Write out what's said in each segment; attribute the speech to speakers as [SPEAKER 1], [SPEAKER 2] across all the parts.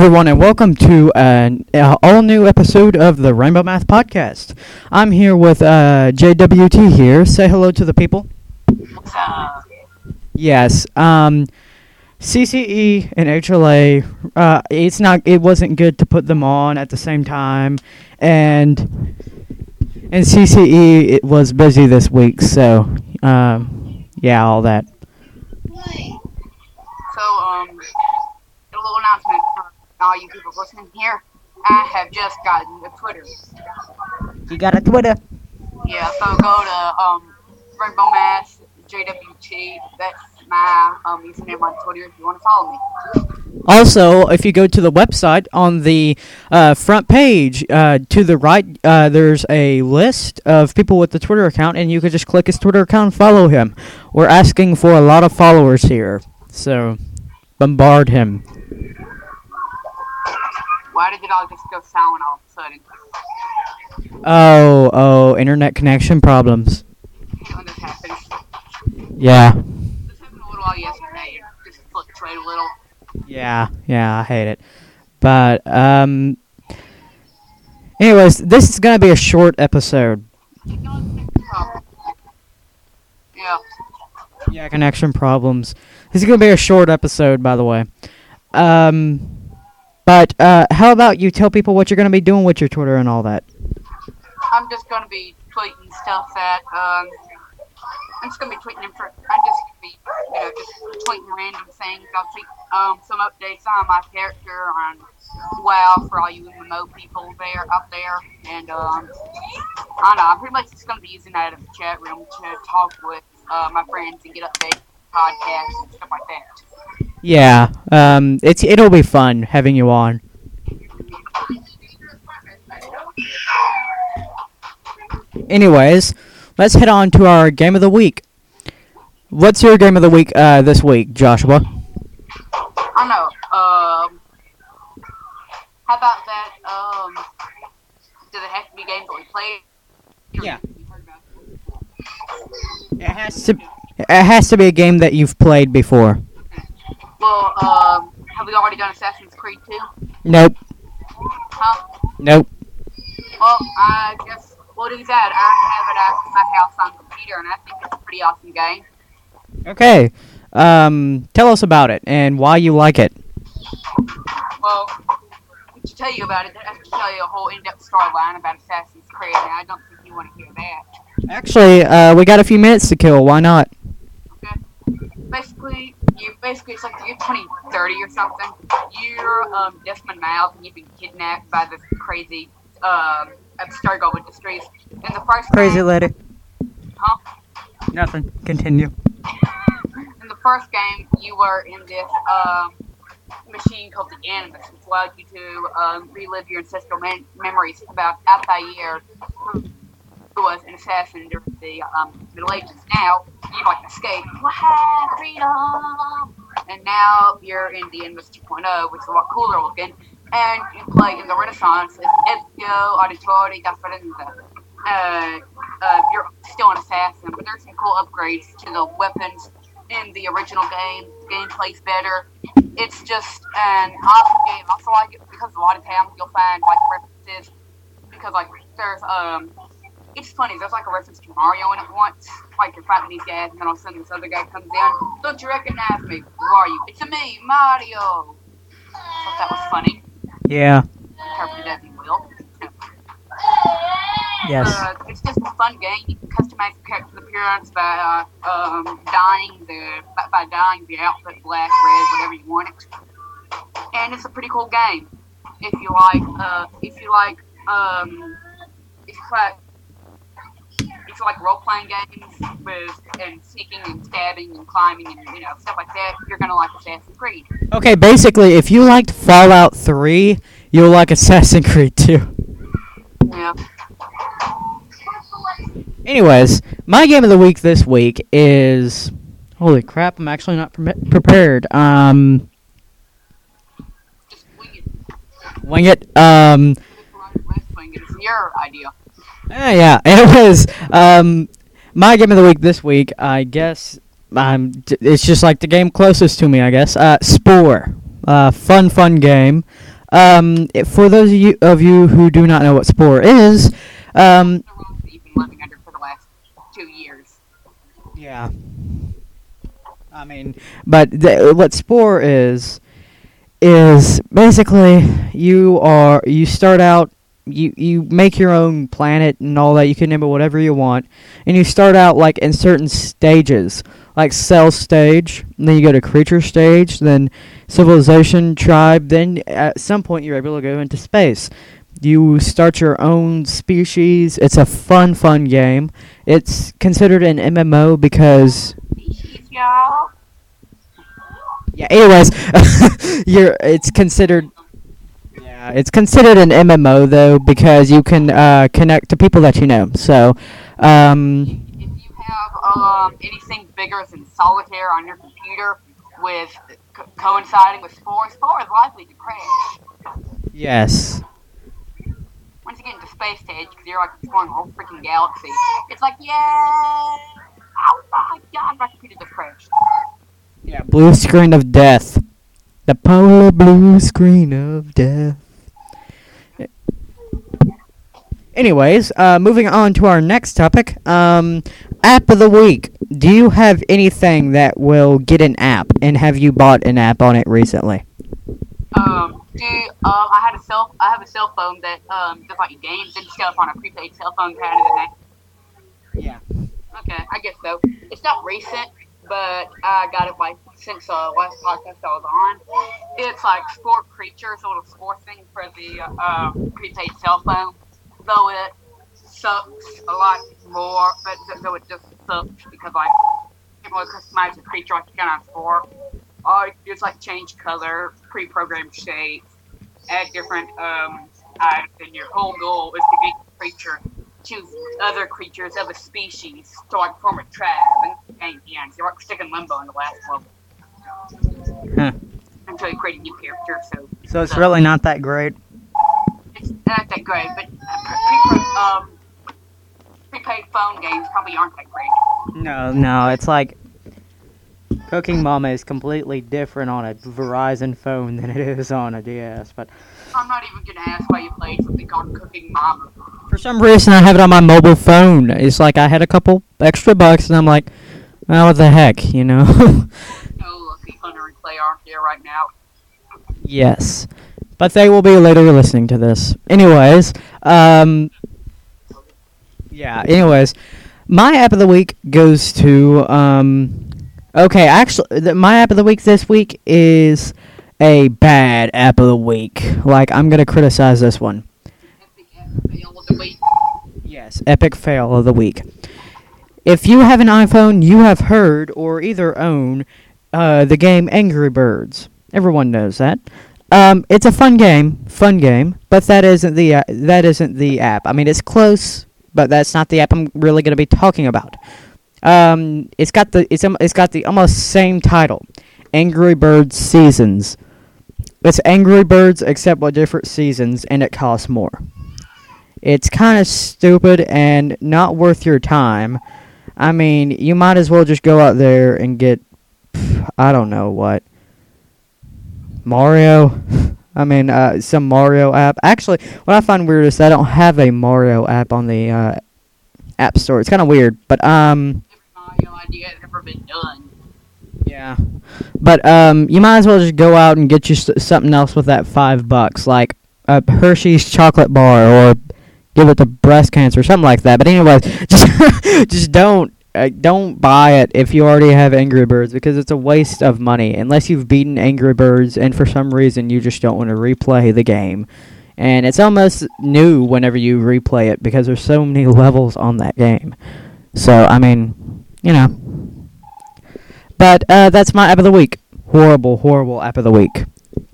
[SPEAKER 1] everyone, and welcome to an uh, all new episode of the Rainbow Math Podcast. I'm here with uh, JWT here. Say hello to the people. Yes. Um, CCE and HLA. Uh, it's not. It wasn't good to put them on at the same time, and and CCE it was busy this week. So, um, yeah, all that.
[SPEAKER 2] so, um, a little announcement all you people listening here. I have just gotten a Twitter.
[SPEAKER 1] You got a Twitter.
[SPEAKER 2] Yeah, so go to um Rainbow Mass JWT. That's my um username on Twitter if you want to follow me.
[SPEAKER 1] Also, if you go to the website on the uh, front page, uh, to the right, uh, there's a list of people with the Twitter account, and you could just click his Twitter account and follow him. We're asking for a lot of followers here, so bombard him.
[SPEAKER 2] Why did it all just go silent all of a sudden?
[SPEAKER 1] Oh, oh, internet connection problems.
[SPEAKER 2] When this happened,
[SPEAKER 1] Yeah,
[SPEAKER 2] this happened a little while yesterday. It just fluctuated a little.
[SPEAKER 1] yeah, yeah. I hate it, but um. Anyways, this is gonna be a short episode.
[SPEAKER 2] Yeah.
[SPEAKER 1] Yeah, connection problems. This is gonna be a short episode, by the way. Um, but uh, how about you tell people what you're gonna be doing with your Twitter and all that?
[SPEAKER 2] I'm just gonna be tweeting stuff that um I'm just gonna be tweeting I'm just gonna be you know just tweeting random things. I'll tweet um some updates on my character on WoW for all you MMO people there up there and um I don't know, I'm pretty much just gonna be using that as a chat room to talk with uh, my friends and get updates, podcasts and stuff like that.
[SPEAKER 1] Yeah, um, it's it'll be fun having you on. Anyways, let's head on to our game of the week. What's your game of the week uh, this week, Joshua?
[SPEAKER 2] I know. Um, how about that? Um, does it have to be games that we played?
[SPEAKER 1] Yeah. It has to. It has to be a game that you've played before.
[SPEAKER 2] Well, um, have we already done Assassin's Creed 2?
[SPEAKER 1] Nope.
[SPEAKER 2] Huh?
[SPEAKER 1] Nope.
[SPEAKER 2] Well, I guess we'll do that. I have it at my house on computer, and I think it's a pretty awesome game.
[SPEAKER 1] Okay. Um, tell us about it and why you like it.
[SPEAKER 2] Well, to tell you about it, I have to tell you a whole in-depth storyline about Assassin's Creed, and I don't think you want to hear that.
[SPEAKER 1] Actually, uh, we got a few minutes to kill. Why not? Okay.
[SPEAKER 2] Basically, you basically it's like you're 20, 30 or something. You're um, Desmond Miles, and you've been kidnapped by this crazy um, Abstergo Industries. In the first
[SPEAKER 1] Crazy
[SPEAKER 2] game,
[SPEAKER 1] lady.
[SPEAKER 2] huh?
[SPEAKER 1] Nothing. Continue.
[SPEAKER 2] in the first game, you were in this um, machine called the Animus, which allowed you to um, relive your ancestral mem- memories about Altair, who who was an assassin during the um, Middle Ages. Now, you like escape. Freedom! And now you're in the Animus 2.0, which is a lot cooler looking. And you play in the Renaissance as Ezio Auditore da Firenze. Uh, uh, you're still an assassin, but there's some cool upgrades to the weapons in the original game. The gameplay's better. It's just an awesome game. I also like it because a lot of times you'll find like references because like there's um it's funny, there's like a reference to Mario in it once. Like you're fighting these guys and then all of a sudden this other guy comes in. Don't you recognize me? Who are you? It's me, Mario. Thought that was funny.
[SPEAKER 1] Yeah.
[SPEAKER 2] Interpret it as you will.
[SPEAKER 1] Yes.
[SPEAKER 2] Uh, it's just a fun game. You can customize your character's appearance by uh, um, dyeing the by, by dyeing the outfit black, red, whatever you want it. And it's a pretty cool game. If you like, uh, if you like, um, if you like, you like role playing games with and sneaking and stabbing and climbing and you know stuff like that, you're gonna like Assassin's Creed.
[SPEAKER 1] Okay, basically, if you liked Fallout 3, you'll like Assassin's Creed 2.
[SPEAKER 2] Yeah.
[SPEAKER 1] Anyways, my game of the week this week is. Holy crap! I'm actually not pre- prepared. Um,
[SPEAKER 2] wing it.
[SPEAKER 1] wing it. Um,
[SPEAKER 2] Wing. It's your idea.
[SPEAKER 1] Eh, yeah. Anyways, um, my game of the week this week, I guess. Um, d- it's just like the game closest to me, I guess. Uh, Spore. Uh, fun, fun game. Um, if- for those of you, of you who do not know what Spore is, um,
[SPEAKER 2] The rocks that you've been living under for the last two years.
[SPEAKER 1] Yeah. I mean, but the, what Spore is is basically you are you start out you you make your own planet and all that you can name it whatever you want and you start out like in certain stages like cell stage and then you go to creature stage then civilization tribe then at some point you're able to go into space you start your own species it's a fun fun game it's considered an MMO because
[SPEAKER 2] Species, y'all.
[SPEAKER 1] yeah. Anyways, you're it's considered yeah it's considered an MMO though because you can uh, connect to people that you know. So um,
[SPEAKER 2] If you have um, anything bigger than solitaire on your computer with co- coinciding with Spore, Spore is likely to crash.
[SPEAKER 1] yes
[SPEAKER 2] Once you get into space stage, because you're like exploring the whole freaking galaxy, it's like, yeah! Oh my god, my computer just crashed.
[SPEAKER 1] yeah blue screen of death, the polar blue screen of death. Anyways, uh, moving on to our next topic. Um, app of the week. Do you have anything that will get an app, and have you bought an app on it recently?
[SPEAKER 2] Um, do um, I had a cell, I have a cell phone that um does like games and stuff on a prepaid cell phone kind of thing.
[SPEAKER 1] Yeah.
[SPEAKER 2] Okay, I guess so. It's not recent, but I got it like since uh, last podcast I was on. It's like Spore Creatures, a little Spore thing for the uh, prepaid cell phone. Though it sucks a lot more, but though it just sucks because like you know, customize the creature like you can on Spore. All you do is like change color, pre-programmed shapes, add different um items, and your whole goal is to get your creature choose other creatures of a species to like form a tribe and and yeah, you're like stuck in limbo in the last level
[SPEAKER 1] Huh.
[SPEAKER 2] until you create a new character. So
[SPEAKER 1] So it's really not that great.
[SPEAKER 2] It's not that great, but pre- pre- um, prepaid phone games probably aren't that great.
[SPEAKER 1] No, no, it's like Cooking Mama is completely different on a Verizon phone than it is on a DS. But
[SPEAKER 2] I'm not even gonna ask why you played something called Cooking Mama.
[SPEAKER 1] for some reason, I have it on my mobile phone. It's like I had a couple extra bucks, and I'm like, oh, what the heck, you know?
[SPEAKER 2] Oh, lucky Hunter and Clay aren't here right now.
[SPEAKER 1] yes, but they will be later listening to this. Anyways, um, yeah. Anyways, my app of the week goes to um. Okay, actually, my app of the week this week is a bad app of the week. Like I'm gonna criticize this one. Yes, epic fail of the week. If you have an iPhone, you have heard or either own uh, the game Angry Birds. Everyone knows that. Um, it's a fun game, fun game, but that isn't the uh, that isn't the app. I mean, it's close, but that's not the app I'm really going to be talking about. Um, it's got the it's um, it's got the almost same title, Angry Birds Seasons. It's Angry Birds except with different seasons, and it costs more. It's kind of stupid and not worth your time. I mean, you might as well just go out there and get, I don't know what, Mario. I mean, uh, some Mario app. Actually, what I find weird is I don't have a Mario app on the uh, App Store. It's kind of weird, but um,
[SPEAKER 2] Every Mario idea has ever been done.
[SPEAKER 1] yeah. But um, you might as well just go out and get you s- something else with that five bucks, like a Hershey's chocolate bar, or give it to breast cancer, or something like that. But anyways, just just don't don't buy it if you already have Angry Birds because it's a waste of money unless you've beaten Angry Birds and for some reason you just don't want to replay the game. And it's almost new whenever you replay it because there's so many levels on that game. So I mean, you know. But uh, that's my app of the week. Horrible, horrible app of the week.
[SPEAKER 2] In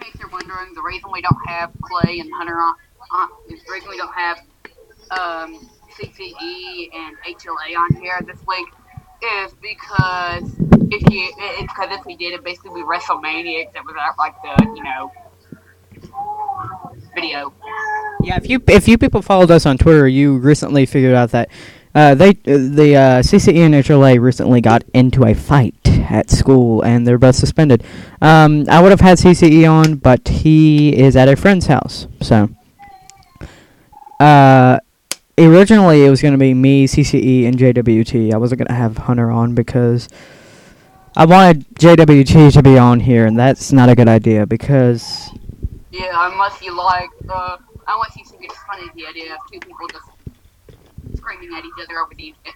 [SPEAKER 2] case you're wondering, the reason we don't have Clay and Hunter on, on is the reason we don't have um, CCE and HLA on here this week is because if you it's because if we did it basically we WrestleMania except without like the you know video.
[SPEAKER 1] Yeah, if you if you people followed us on Twitter, you recently figured out that Uh, they the uh, CCE and HLA recently got into a fight at school, and they're both suspended. Um, I would have had CCE on, but he is at a friend's house, so. Uh, originally it was gonna be me, CCE, and JWT. I wasn't gonna have Hunter on because I wanted JWT to be on here, and that's not a good idea because
[SPEAKER 2] Yeah, unless you like, uh, unless you think it's funny the idea of two people just screaming at each other over the internet.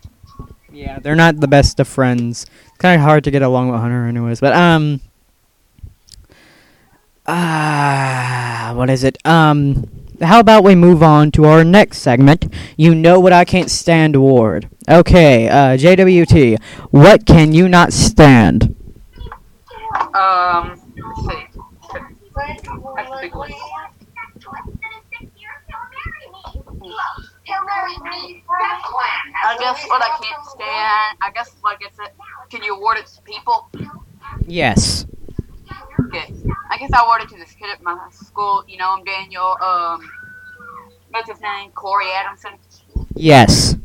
[SPEAKER 1] Yeah, they're not the best of friends. It's kind of hard to get along with Hunter, anyways. But um, ah, what is it? Um, how about we move on to our next segment? You know what I can't stand award. Okay, uh, JWT, what can you not stand?
[SPEAKER 2] Um, let's see. That's a big list. I guess what I can't stand, I guess like it's it. Can you award it to people?
[SPEAKER 1] Yes.
[SPEAKER 2] Okay. I guess I awarded to this kid at my school. You know him, Daniel. Um, what's his name? Corey Adamson.
[SPEAKER 1] Yes.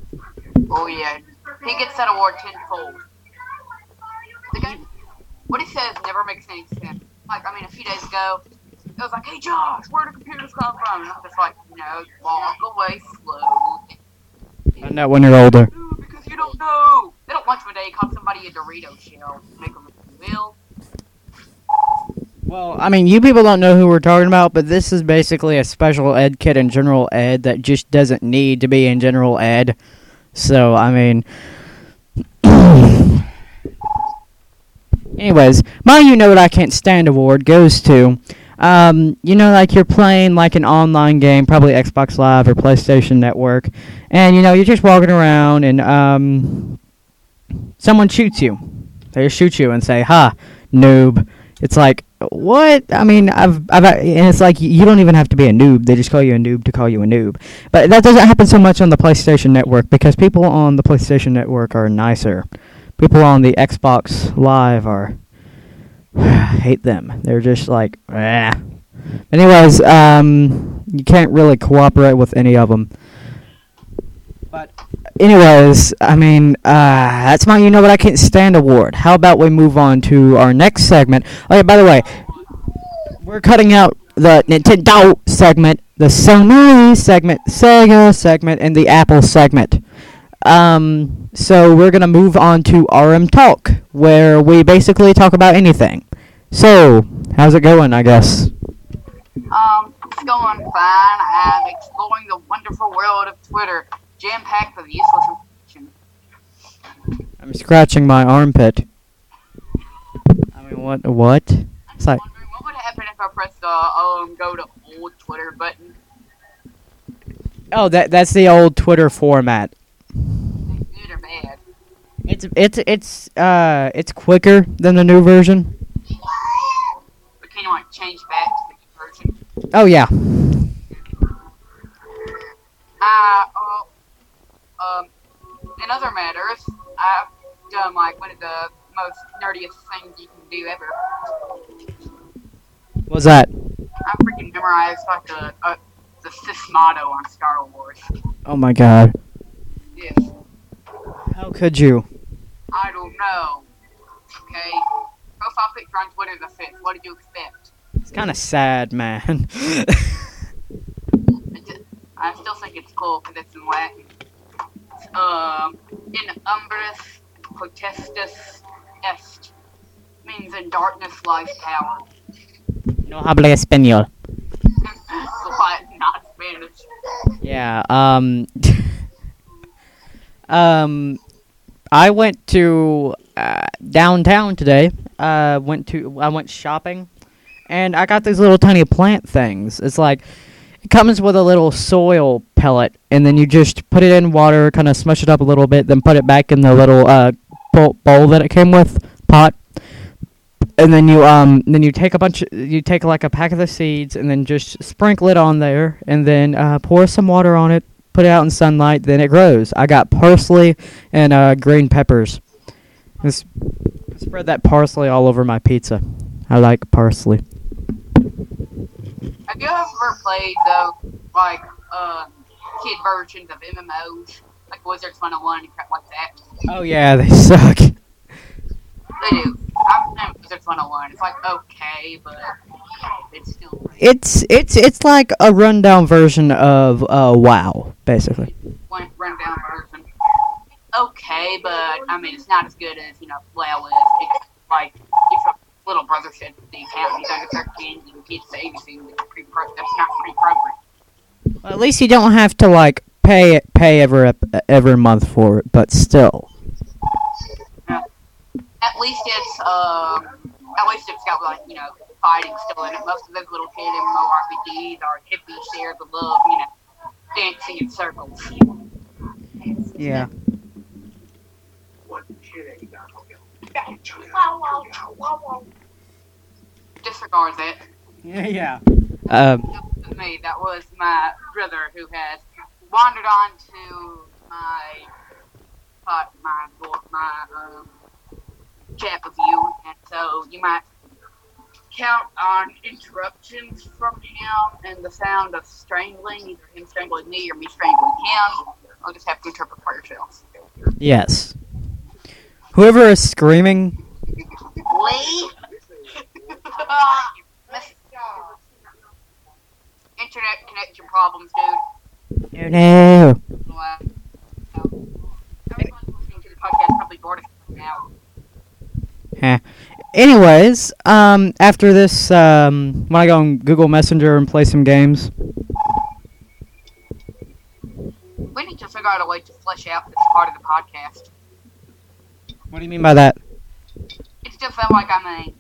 [SPEAKER 2] Oh yeah, he gets that award tenfold. The guy, what he says never makes any sense. Like I mean, a few days ago, it was like, "Hey Josh, where do computers come from?" And I'm just like, "You know, walk away slowly."
[SPEAKER 1] Out when you're older.
[SPEAKER 2] Because you don't know. They don't lunch one day call somebody a Dorito shell. Make them a will.
[SPEAKER 1] Well, I mean, you people don't know who we're talking about, but this is basically a special ed kid in general ed that just doesn't need to be in general ed. So, I mean. Anyways, my You Know What I Can't Stand award goes to. Um, you know, like you're playing like an online game, probably Xbox Live or PlayStation Network, and you know, you're just walking around and um, someone shoots you. They shoot you and say, "Ha, noob." It's like, what? I mean, I've, I've, and it's like you don't even have to be a noob. They just call you a noob to call you a noob. But that doesn't happen so much on the PlayStation Network because people on the PlayStation Network are nicer. People on the Xbox Live are hate them. They're just like, ah. Anyways, um, you can't really cooperate with any of them. But anyways, I mean, uh, that's my You Know What I Can't Stand award. How about we move on to our next segment? Oh, yeah, by the way, we're cutting out the Nintendo segment, the Sony segment, Sega segment, and the Apple segment. Um, so we're gonna move on to RM Talk, where we basically talk about anything. So, how's it going? I guess.
[SPEAKER 2] Um, it's going fine. I'm exploring the wonderful world of Twitter, jam-packed with useless information.
[SPEAKER 1] I'm scratching my armpit. I mean, what? What?
[SPEAKER 2] I'm
[SPEAKER 1] It's like,
[SPEAKER 2] what would happen if I pressed the um go to old Twitter button.
[SPEAKER 1] oh, that that's the old Twitter format.
[SPEAKER 2] Good or bad?
[SPEAKER 1] It's it's it's uh it's quicker than the new version.
[SPEAKER 2] But can you like change back to the new version?
[SPEAKER 1] Oh yeah.
[SPEAKER 2] Uh, other matters, I've done like one of the most nerdiest things you can do ever.
[SPEAKER 1] What's that?
[SPEAKER 2] I freaking memorized like a, a the uh, Sith motto on Star Wars.
[SPEAKER 1] Oh my god.
[SPEAKER 2] Yes,
[SPEAKER 1] How could you?
[SPEAKER 2] I don't know. Okay, profile picture on Twitter the fifth. What did you expect?
[SPEAKER 1] It's kind of sad, man.
[SPEAKER 2] Just- I still think it's cool because it's in Latin. Um, in umbris potestus est means in darkness lies power.
[SPEAKER 1] no habla español.
[SPEAKER 2] Latin, not Spanish.
[SPEAKER 1] Yeah. Um. um. I went to uh, downtown today. Uh, went to I went shopping, and I got these little tiny plant things. It's like it comes with a little soil pellet, and then you just put it in water, kind of smush it up a little bit, then put it back in the little uh bowl, that it came with pot. And then you um then you take a bunch you take like a pack of the seeds and then just sprinkle it on there and then uh, pour some water on it, put it out in sunlight, then it grows. I got parsley and uh, green peppers. Just spread that parsley all over my pizza. I like parsley.
[SPEAKER 2] You ever played though, like um, kid versions of MMOs? like Wizards 101 and crap like that.
[SPEAKER 1] Oh yeah, they suck.
[SPEAKER 2] They do. Playing Wizards 101. It's like okay, but it's still
[SPEAKER 1] It's it's it's like a rundown version of uh, WoW, basically.
[SPEAKER 2] one rundown version. Okay, but I mean it's not as good as you know WoW is. Because, like if your little brother said the account he's under 13 and he say anything pre that's not pre-programmed.
[SPEAKER 1] Well, at least you don't have to like pay it, pay every every month for it, but still.
[SPEAKER 2] At least it's um at least it's got like you know fighting still in it. Most of those little kid MMORPGs are hippie shares of love, you know, dancing in circles.
[SPEAKER 1] Yeah.
[SPEAKER 2] Disregard that.
[SPEAKER 1] Yeah. Yeah. Um.
[SPEAKER 2] That wasn't me. That was my brother who has wandered on to my uh, my my um, chat with you, and so you might count on interruptions from him and the sound of strangling, either him strangling me or me strangling him. I'll just have to interpret for yourselves.
[SPEAKER 1] Yes. Whoever is screaming.
[SPEAKER 2] Lee. Internet connection problems, dude.
[SPEAKER 1] Oh no.
[SPEAKER 2] Wow. Everyone listening to the podcast probably bored of it now.
[SPEAKER 1] Heh. Anyways, um, after this, um, when I go on Google Messenger and play some games.
[SPEAKER 2] We need to figure out a way to flesh out this part of the podcast.
[SPEAKER 1] What do you mean by that?
[SPEAKER 2] It's just that, like, I mean,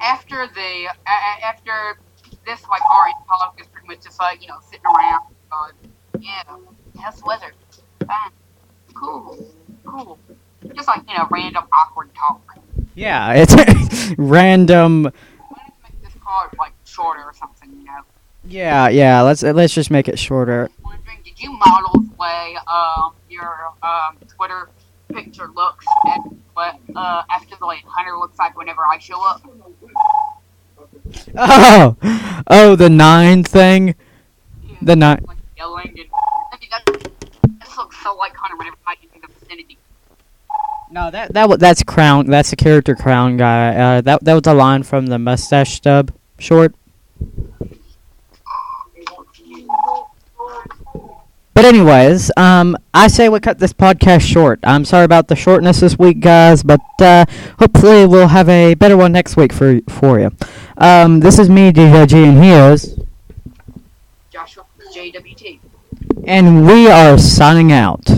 [SPEAKER 2] after the a- a- after this, like, our talk is pretty much just like you know sitting around, going, yeah, the weather? Fine, cool, cool. Just like you know, random awkward talk.
[SPEAKER 1] Yeah, it's random.
[SPEAKER 2] Make this part like shorter or something, you know.
[SPEAKER 1] Yeah, yeah. Let's let's just make it shorter.
[SPEAKER 2] wondering, did you model the way um, your um, Twitter picture looks and what uh, after the like hunter looks like whenever I show up?
[SPEAKER 1] Oh, oh, the nine thing. The nine.
[SPEAKER 2] Like yelling and I mean, that, this looks so whenever I in the vicinity.
[SPEAKER 1] No, that that that's crown. That's the character crown guy. Uh, that that was a line from the mustache stub short. But anyways, um, I say we cut this podcast short. I'm sorry about the shortness this week, guys, but uh, hopefully we'll have a better one next week for for you. Um, this is me, DJG, and he is,
[SPEAKER 2] Joshua JWT.
[SPEAKER 1] and we are signing out.